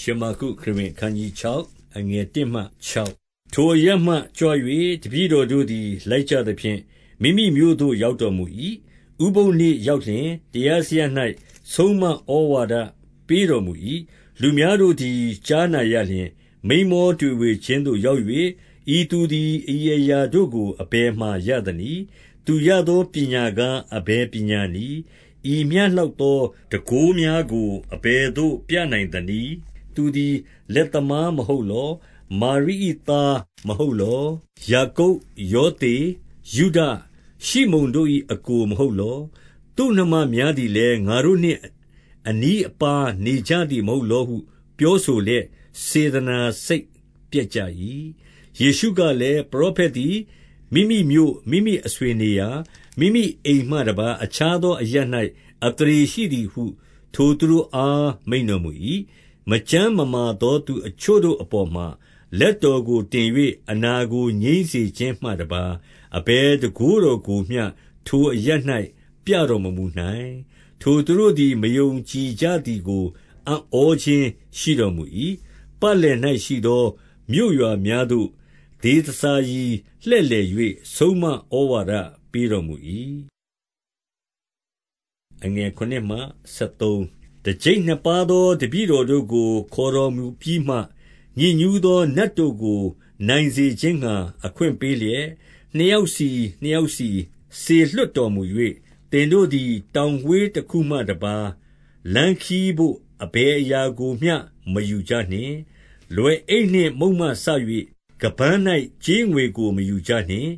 ရှမာကုခရစ်ဝင်အခန်းကြီး6အငယ်1မှ6ထိုအရပ်မှကြွ၍တပည့်တော်တို့သည် လိုက်ကြသဖြင့်မိမိမြို့သို့ရောက်တော်မူ၏ဥပုသ်နေ့ရောက်လျှင်တရားစရပ်၌ဆုံးမဩဝါဒပေးတော်မူ၏လူများတို့သည်ကြားနာရလျှင် မိန်းမောတွေဝေခြင်းသို့ရောက်၍ဤသူသည်ဤအရာတို့ကိုအဘယ်မှရသနည်းသူရသောပညာကားအဘယ်ပညာနည်းဤမျှလောက်သောတန်ခိုးများကိုအဘယ်သို့ပြနိုင်သနည်း သူသည် လက်သမားမဟုတ်လော မာရိ၏သားမဟုတ်လော ယာကုပ် ယောသေ ယုဒ ရှိမုန်တို့၏အကိုမဟုတ်လော သူနှမများသည်လည်း ငါတို့နှင့် အနီးအပါနေကြသည်မဟုတ်လောဟု ပြောဆိုလျက် စေတနာစိတ်ပျက်ကြ၏ယေရှုကလည်း ပရောဖက်သည် မိမိမြို့ မိမိအဆွေနေရာ မိမိအိမ်မှတပါအခြားသောအရ၌အတရေရှိသည်ဟု ထိုသူတို့အား မိန်တော်မူ၏ မကျန်းမမာသောသူအချို့တို့အပေါ်မှာ လက်တော်ကိုတင်၍အနာကိုငြိမ်းစေခြင်းမှတပါအဘယ်တကူတော်ကိုမျှ ထိုအရ၌ပြတော်မမူနိုင် ထိုသူတို့သည် မယုံကြည်ကြသည်ကို အံ့ဩခြင်းရှိတော်မူ၏ပတ်လည်၌ရှိသော မြို့ရွာများသို့ ဒေသစာရီလှည့်လည်၍ဆုံးမဩဝါဒပေးတော်မူ၏အငယ်9မှ73 တကျိပ်နှစ်ပါးသော တပည့်တော်တို့ကို ခေါ်တော်မူပြီးမှ ညစ်ညူးသော နတ်တို့ကို နိုင်စေခြင်းငှါ အခွင့်ပေးလျက် နှစ်ယောက်စီ နှစ်ယောက်စီ စေလွှတ်တော်မူ၍သင်တို့သည် တောင်ဝေးတခုမှတပါး လမ်းခရီးဘို့ အဘယ်အရာကိုမျှ မယူကြနှင့် လွယ်အိတ်နှင့်မုန့်မှစ၍ကပန်း၌ကြေးငွေကို မယူကြနှင့်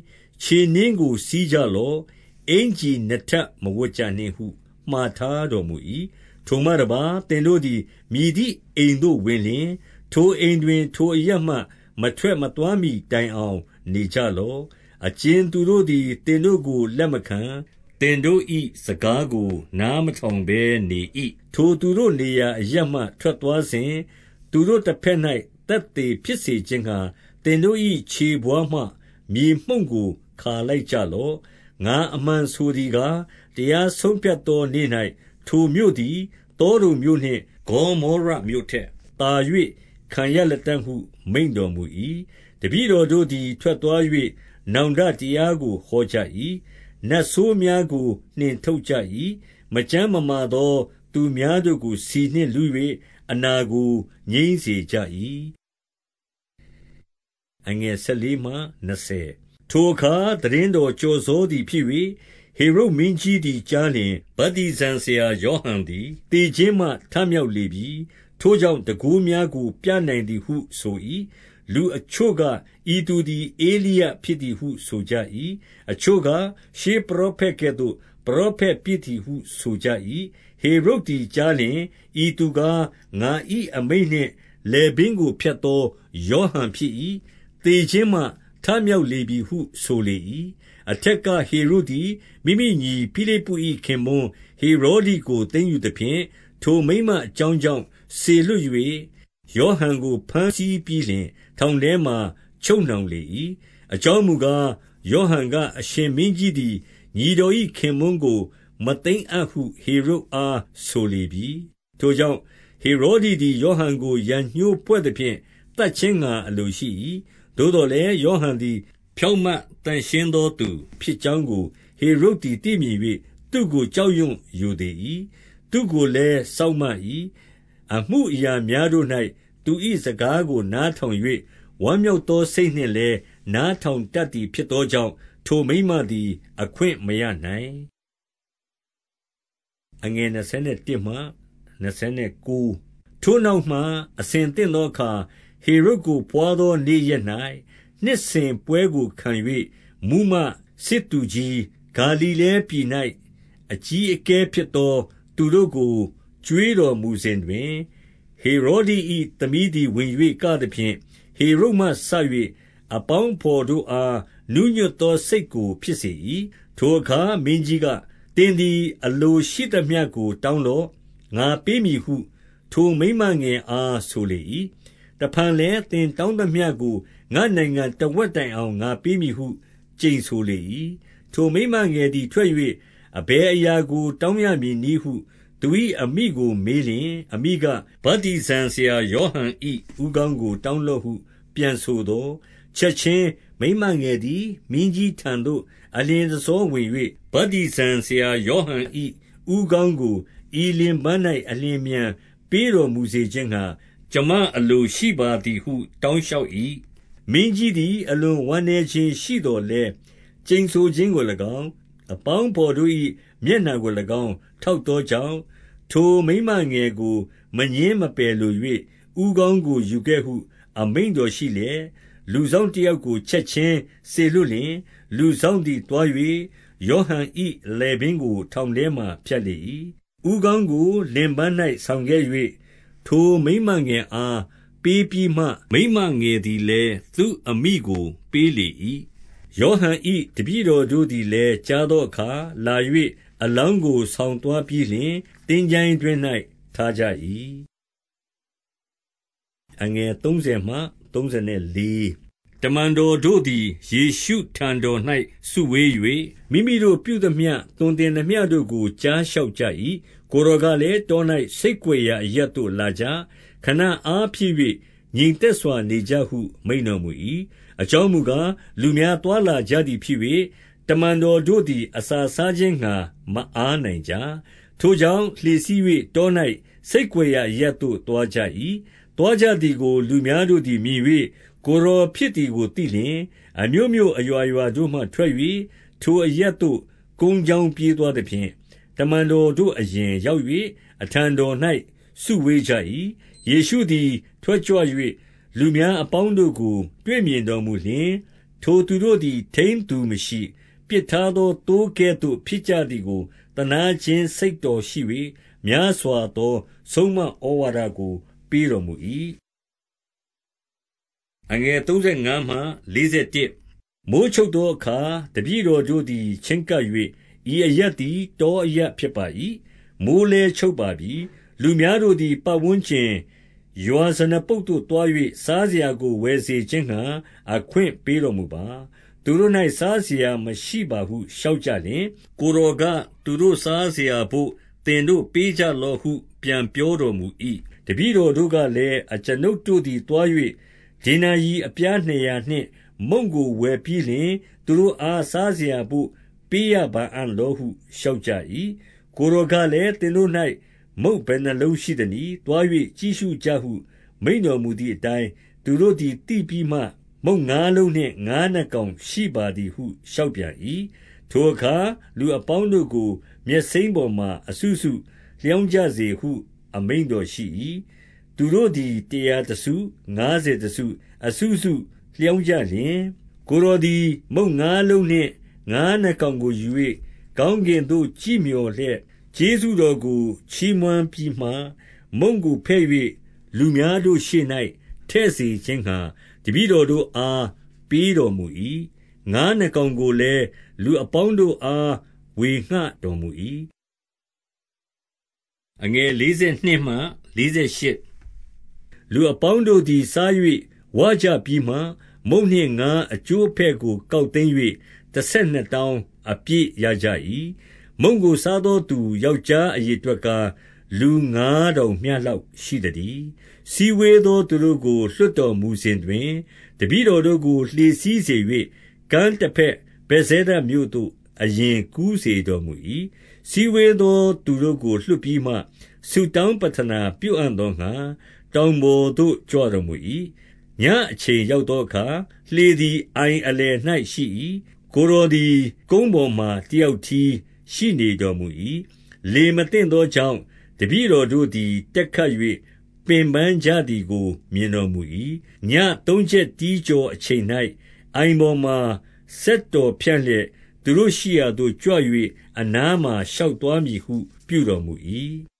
ခြေနင်းကို စီးကြလော့ အင်ကြီးနှစ်ထပ် မဝတ်ကြနှင့်ဟု မှာထားတော်မူ၏ ထိုမှတပါး သင်တို့သည်မြည်သည့်အိမ်သို့ဝင်လျှင် ထိုအိမ်တွင် ထိုအရပ်မှ မထွက်မသွားမှီတိုင်အောင် နေကြလော့ အကြင်သူတို့သည် သင်တို့ကို လက်မခံ သင်တို့၏စကားကို နားမထောင်ဘဲနေ၏ထိုသူတို့နေရာအရပ်မှ ထွက်သွားစဉ် သူတို့တစ်ဖက်၌သက်သေဖြစ်စေခြင်းငှါ သင်တို့၏ခြေဘဝါးမှ မြေမှုန့်ကို ခါလိုက်ကြလော့ ငါအမှန်ဆိုသည်ကား တရားဆုံးဖြတ်သောနေ့၌ထိုမြို့သည် သောဒုံမြို့နှင့် ဂေါမောရမြို့ထက်သာ၍ခံရလတံ့ဟု မိန့်တော်မူ၏တပည့်တော်တို့သည် ထွက်သွား၍နောင်တတရားကို ဟောကြ၏နတ်ဆိုးများကို နှင်ထုတ်ကြ၏မကျန်းမမာသော သူများတို့ကို ဆီနှင့်လူ၍အနာကို ငြိမ်းစေကြ၏အငယ်14မှ20ထိုအခါသတင်းတော်ကြော်စောသည်ဖြစ်၍ ဟေရုဒ်မင်းကြီးသည်ကြားလျှင် ဗတ္တိဇံဆရာယောဟန်သည် သေခြင်းမှ ထမြောက်လေပြီ။ထိုကြောင့် တန်ခိုးများကို ပြနိုင်သည်ဟုဆို၏။လူအချို့က၊ဤသူသည် ဧလိယဖြစ်သည်ဟု ဆိုကြ၏။အချို့က၊ရှေးပရောဖက်ကဲ့သို့ ပရောဖက်ဖြစ်သည်ဟု ဆိုကြ၏။ဟေရုဒ်သည်ကြားလျှင်၊ဤသူကား ငါ၏အမိန့်နှင့် လည်ပင်းကိုဖြတ်သော ယောဟန်ဖြစ်၏။သေခြင်းမှ ထမြောက်လေပြီဟု ဆိုလေ၏ အထက်ကဟေရုဒ်သည် မိမိညီဖိလိပ္ပု၏ခင်ပွန်းဟေရောဒိကို သိမ်းယူသဖြင့်၊ထိုမိန်းမအကြောင်းကြောင့် စေလွှတ်၍ယောဟန်ကို ဘမ်းဆီးပြီးလျှင် ထောင်ထဲမှာ ချုပ်နှောင်လေ၏။အကြောင်းမူကား၊ယောဟန်က၊အရှင်မင်းကြီးသည် ညီတော်၏ခင်ပွန်းကို မသိမ်းအပ်ဟု ဟေရုဒ်အား ဆိုလေပြီ။ထိုကြောင့် ဟေရောဒိသည် ယောဟန်ကို ရန်ငြိုးဖွဲ့သဖြင့် သတ်ခြင်းငှါ အလိုရှိ၏။သို့သော်လည်း ယောဟန်သည် ဖြောင့်မတ်သန့်ရှင်းသောသူ ဖြစ်ကြောင်းကို ဟေရုဒ်သည် သိမြင်၍သူ့ကို ကြောက်ရွံ့ရိုသေ၏။သူ့ကိုလည်း စောင့်မ၏။အမှုအရာများတို့၌သူ၏စကားကို နားထောင်၍ဝမ်းမြောက်သောစိတ်နှင့်လည်း နားထောင်တတ်သည် ဖြစ်သောကြောင့်၊ထိုမိန်းမသည် အခွင့်မရနိုင်။ထိုနောက်မှ အဆင်သင့်သောအခါ ဟေရုဒ်ကို ဘွားသောနေ့ရက်၌ နှစ်စဉ်ပွဲကိုခံ၍မှူးမတ်၊စစ်သူကြီး၊ဂါလိလဲပြည်၌အကြီးအကဲဖြစ်သော သူတို့ကို ကျွေးတော်မူစဉ်တွင်၊ဟေရောဒိ၏သမီးသည် ဝင်၍ကသဖြင့်၊ဟေရုဒ်မှစ၍အပေါင်းအဘော်တို့အား နူးညွတ်သောစိတ်ကို ဖြစ်စေ၏။ထိုအခါ မင်းကြီးက၊သင်သည် အလိုရှိသမျှကို တောင်းလော့။ငါပေးမည်ဟု ထိုမိန်းမငယ်အား ဆိုလေ၏။တဖန်လည်း သင်တောင်းသမျှကို ငါ့နိုင်ငံတဝက်တိုင်အောင် ငါပေးမည်ဟု ကျိန်ဆိုလေ၏။ထိုမိန်းမငယ်သည်ထွက်၍အဘယ်အရာကို တောင်းရမည်နည်းဟု သူ၏အမိကိုမေးလျှင်၊အမိက၊ဗတ္တိဇံဆရာယောဟန်၏ဦးခေါင်းကို တောင်းလော့ဟု ပြန်ဆိုသော်၊ချက်ခြင်းမိန်းမငယ်သည် မင်းကြီးထံသို့ အလျင်တဆောဝင်၍၊ဗတ္တိဇံဆရာယောဟန်၏ဦးခေါင်းကို ဤလင်ပန်း၌အလျင်အမြန် ပေးတော်မူစေခြင်းငှါ ကျွန်မအလိုရှိပါသည်ဟု တောင်းလျှောက်၏။ မင်းကြီးသည် အလွန်ဝမ်းနည်းခြင်းရှိသော်လည်း ကျိန်ဆိုခြင်းကို၎င်း၊အပေါင်းအဘော်တို့၏မျက်နှာကို၎င်း ထောက်သောကြောင့်၊ထိုမိန်းမငယ်ကို မငြင်းမပယ်လို၍ဦးခေါင်းကိုယူခဲ့ဟု အမိန့်တော်ရှိလျက်၊လူစောင့်တယောက်ကို ချက်ခြင်းစေလွှတ်လျှင်၊လူစောင့်သည်သွား၍ယောဟန်၏လည်ပင်းကို ထောင်ထဲမှာ ဖြတ်လေ၏။ဦးခေါင်းကို လင်ပန်း၌ဆောင်ခဲ့၍ထိုမိန်းမငယ်အား ပေးပြီးမှ၊မိန်းမငယ်သည်လည်း သူ့အမိကို ပေးလေ၏။ယောဟန်၏တပည့်တော်တို့သည်လည်း ကြားသောအခါ လာ၍အလောင်းကို ဆောင်သွားပြီးလျှင် သင်္ချိုင်းတွင်း၌ထားကြ၏။တမန်တော်တို့သည် ယေရှုထံတော်၌စုဝေး၍၊မိမိတို့ပြုသမျှ သွန်သင်သမျှတို့ကို ကြားလျှောက်ကြ၏။ကိုယ်တော်ကလည်း၊တော၌ဆိတ်ကွယ်ရာအရပ်သို့ လာကြ။ ခဏအားဖြည့်၍ငြိမ်သက်စွာနေကြဟု မိန့်တော်မူ၏။အကြောင်းမူကား၊လူများသွားလာကြသည်ဖြစ်၍၊တမန်တော်တို့သည် အစာစားခြင်းငှါ မအားနိုင်ကြ။ထိုကြောင့် လှေစီး၍တော၌ဆိတ်ကွယ်ရာအရပ်သို့ သွားကြ၏။သွားကြသည်ကို လူများတို့သည် မြင်၍ကိုယ်တော်ဖြစ်သည်ကို သိလျှင်၊အမြို့မြို့အရွာရွာတို့မှ ထွက်၍ထိုအရပ်သို့ ကုန်းကြောင်းပြေးသွားသဖြင့်၊တမန်တော်တို့အရင်ရောက်၍အထံတော်၌စုဝေးကြ၏။ ယေရှုသည် ထွက်ကြွ၍လူများအပေါင်းတို့ကို တွေ့မြင်တော်မူလျှင်၊ထိုသူတို့သည် ထိန်းသူမရှိ၊ပစ်ထားသော သိုးကဲ့သို့ ဖြစ်ကြသည်ကို သနားခြင်းစိတ်တော်ရှိ၍များစွာသော ဆုံးမဩဝါဒကို ပေးတော်မူ၏။မိုဃ်းချုပ်သောအခါ တပည့်တော်တို့သည် ချဉ်းကပ်၍၊ဤအရပ်သည် တောအရပ်ဖြစ်ပါ၏။မိုဃ်းလည်းချုပ်ပါပြီ။ လူများတို့သည် ပတ်ဝန်းကျင်ရွာဇနပုဒ်သို့သွား၍စားစရာကို ဝယ်စေခြင်းငှါ အခွင့်ပေးတော်မူပါ။သူတို့၌စားစရာမရှိပါဟု လျှောက်ကြလျှင်၊ကိုယ်တော်က၊သူတို့စားစရာဘို့ သင်တို့ပေးကြလော့ဟု ပြန်ပြောတော်မူ၏။တပည့်တော်တို့ကလည်း၊အကျွန်ုပ်တို့သည်သွား၍ဒေနာရိအပြားနှစ်ရာနှင့် မုန့်ကိုဝယ်ပြီးလျှင် သူတို့အား စားစရာဘို့ ပေးရပါအံ့လောဟု လျှောက်ကြ၏။ကိုယ်တော်ကလည်း၊သင်တို့၌ မုန့်ဘယ်နှစ်လုံးရှိသနည်း။သွား၍ကြည့်ရှုကြဟု မိန့်တော်မူသည်အတိုင်း၊သူတို့သည် သိပြီးမှ မုန့်ငါးလုံးနှင့် ငါးနှစ်ကောင်ရှိပါသည်ဟု လျှောက်ပြန်၏။ထိုအခါ လူအပေါင်းတို့ကို မြက်စိမ်းပေါ်မှာ အစုစုလျောင်းကြစေဟု အမိန့်တော်ရှိ၏။သူတို့သည် တရာတစု၊ငါးဆယ်တစု၊အစုစုလျောင်းကြလျှင်၊ကိုယ်တော်သည် မုန့်ငါးလုံးနှင့် ငါးနှစ်ကောင်ကိုယူ၍ကောင်းကင်သို့ ကြည့်မျှော်လျက် ကျေးဇူးတော်ကို ချီးမွမ်းပြီးမှ၊မုန့်ကိုဖဲ့၍လူများတို့ရှေ့၌ထည့်စေခြင်းငှါ တပည့်တော်တို့အား ပေးတော်မူ၏။ငါးနှစ်ကောင်ကိုလည်း လူအပေါင်းတို့အား ဝေငှတော်မူ၏။လူအပေါင်းတို့သည် စား၍ဝကြပြီးမှ၊မုန့်နှင့်ငါးအကျိုးအပဲ့ကို ကောက်သိမ်း၍တဆယ်နှစ်တောင်း အပြည့်ရကြ၏။ မုန့်ကိုစားသောသူ ယောက်ျားအရေအတွက်ကား၊လူငါးထောင်မျှလောက်ရှိသတည်း။စည်းဝေးသောသူတို့ကို လွှတ်တော်မူစဉ်တွင်၊တပည့်တော်တို့ကို လှေစီးစေ၍ကမ်းတဘက်ဗက်ဇဲဒမြို့သို့ အရင်ကူးစေတော်မူ၏။စည်းဝေးသောသူတို့ကို လွှတ်ပြီးမှ ဆုတောင်းပဌနာပြုအံ့သောငှါ တောင်ပေါ်သို့ ကြွတော်မူ၏။ညဉ့်အချိန်ရောက်သောအခါ လှေသည် အိုင်အလယ်၌ရှိ၏။ကိုယ်တော်သည် ကုန်းပေါ်မှာ တယောက်တည်း ရှိနေတော်မူ၏။လေမသင့်သောကြောင့် တပည့်တော်တို့သည် တက်ခတ်၍ပင်ပန်းကြသည်ကို မြင်တော်မူ၏။ညသုံးချက်တီးကျော်အချိန်၌အိုင်ပေါ်မှာ စက်တော်ဖြန့်လျက် သူတို့ရှိရာသို့ကြွ၍အနားမှာ ရှောက်သွားမည်ဟု ပြုတော်မူ၏။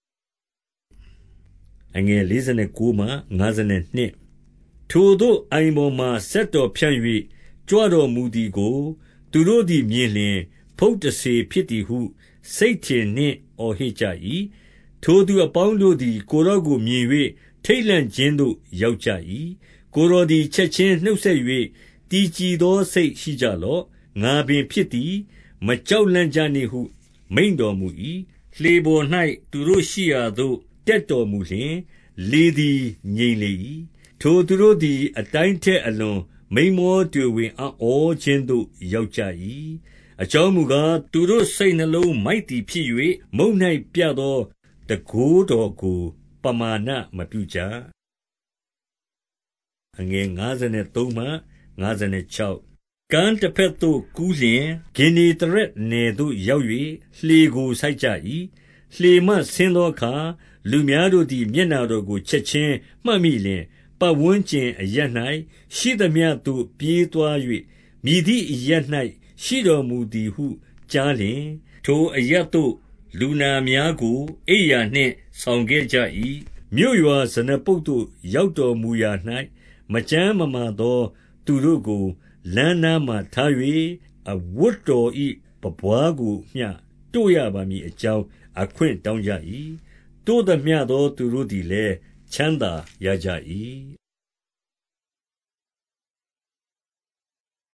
ထိုသို့ အိုင်ပေါ်မှာ စက်တော်ဖြန့်၍ကြွတော်မူသည်ကို သူတို့သည်မြင်လျှင်၊ ဖုတ်တစ္ဆေဖြစ်သည်ဟု စိတ်ထင်နှင့် အော်ဟစ်ကြ၏။ထိုသူအပေါင်းတို့သည် ကိုယ်တော်ကိုမြင်၍ထိတ်လန့်ခြင်းသို့ ရောက်ကြ၏။ကိုယ်တော်သည် ချက်ခြင်းနှုတ်ဆက်၍၊တည်ကြည်သောစိတ်ရှိကြလော့။ငါပင်ဖြစ်သည်။မကြောက်လန့်ကြနှင့်ဟု မိန့်တော်မူ၏။လှေပေါ်၌သူတို့ရှိရာသို့ တက်တော်မူလျှင်၊လေသည် ငြိမ်လေ၏။ထိုသူတို့သည် အတိုင်းထက်အလွန် မိန်းမောတွေဝေအံ့ဩခြင်းသို့ ရောက်ကြ၏။ အကြောင်းမူကား၊သူတို့စိတ်နှလုံးမိုက်သည်ဖြစ်၍၊မုန့်၌ပြသော တန်ခိုးတော်ကို ပမာဏမပြုကြ။ကမ်းတဘက်သို့ကူးလျှင် ဂင်္နေသရက်နယ်သို့ ရောက်၍လှေကို ဆိုက်ကြ၏။လှေမှဆင်းသောအခါ လူများတို့သည် မျက်နှာတော်ကို ချက်ခြင်းမှတ်မိလျှင်၊ပတ်ဝန်းကျင်အရပ်၌ရှိသမျှသို့ ပြေးသွား၍၊မည်သည့်အရပ်၌ ရှိတော်မူသည်ဟု ကြားလျှင်၊ထိုအရပ်သို့ လူနာများကို အိပ်ရာနှင့် ဆောင်ခဲ့ကြ၏။မြို့ရွာဇနပုဒ်သို့ ရောက်တော်မူရာ၌မကျန်းမမာသော သူတို့ကို လမ်းနားမှာထား၍၊အဝတ်တော်၏ပန်းပွားကိုမျှ တို့ရပါမည်အကြောင်း အခွင့်တောင်းကြ၏။တို့သမျှသော သူတို့သည်လည်း ချမ်းသာရကြ၏။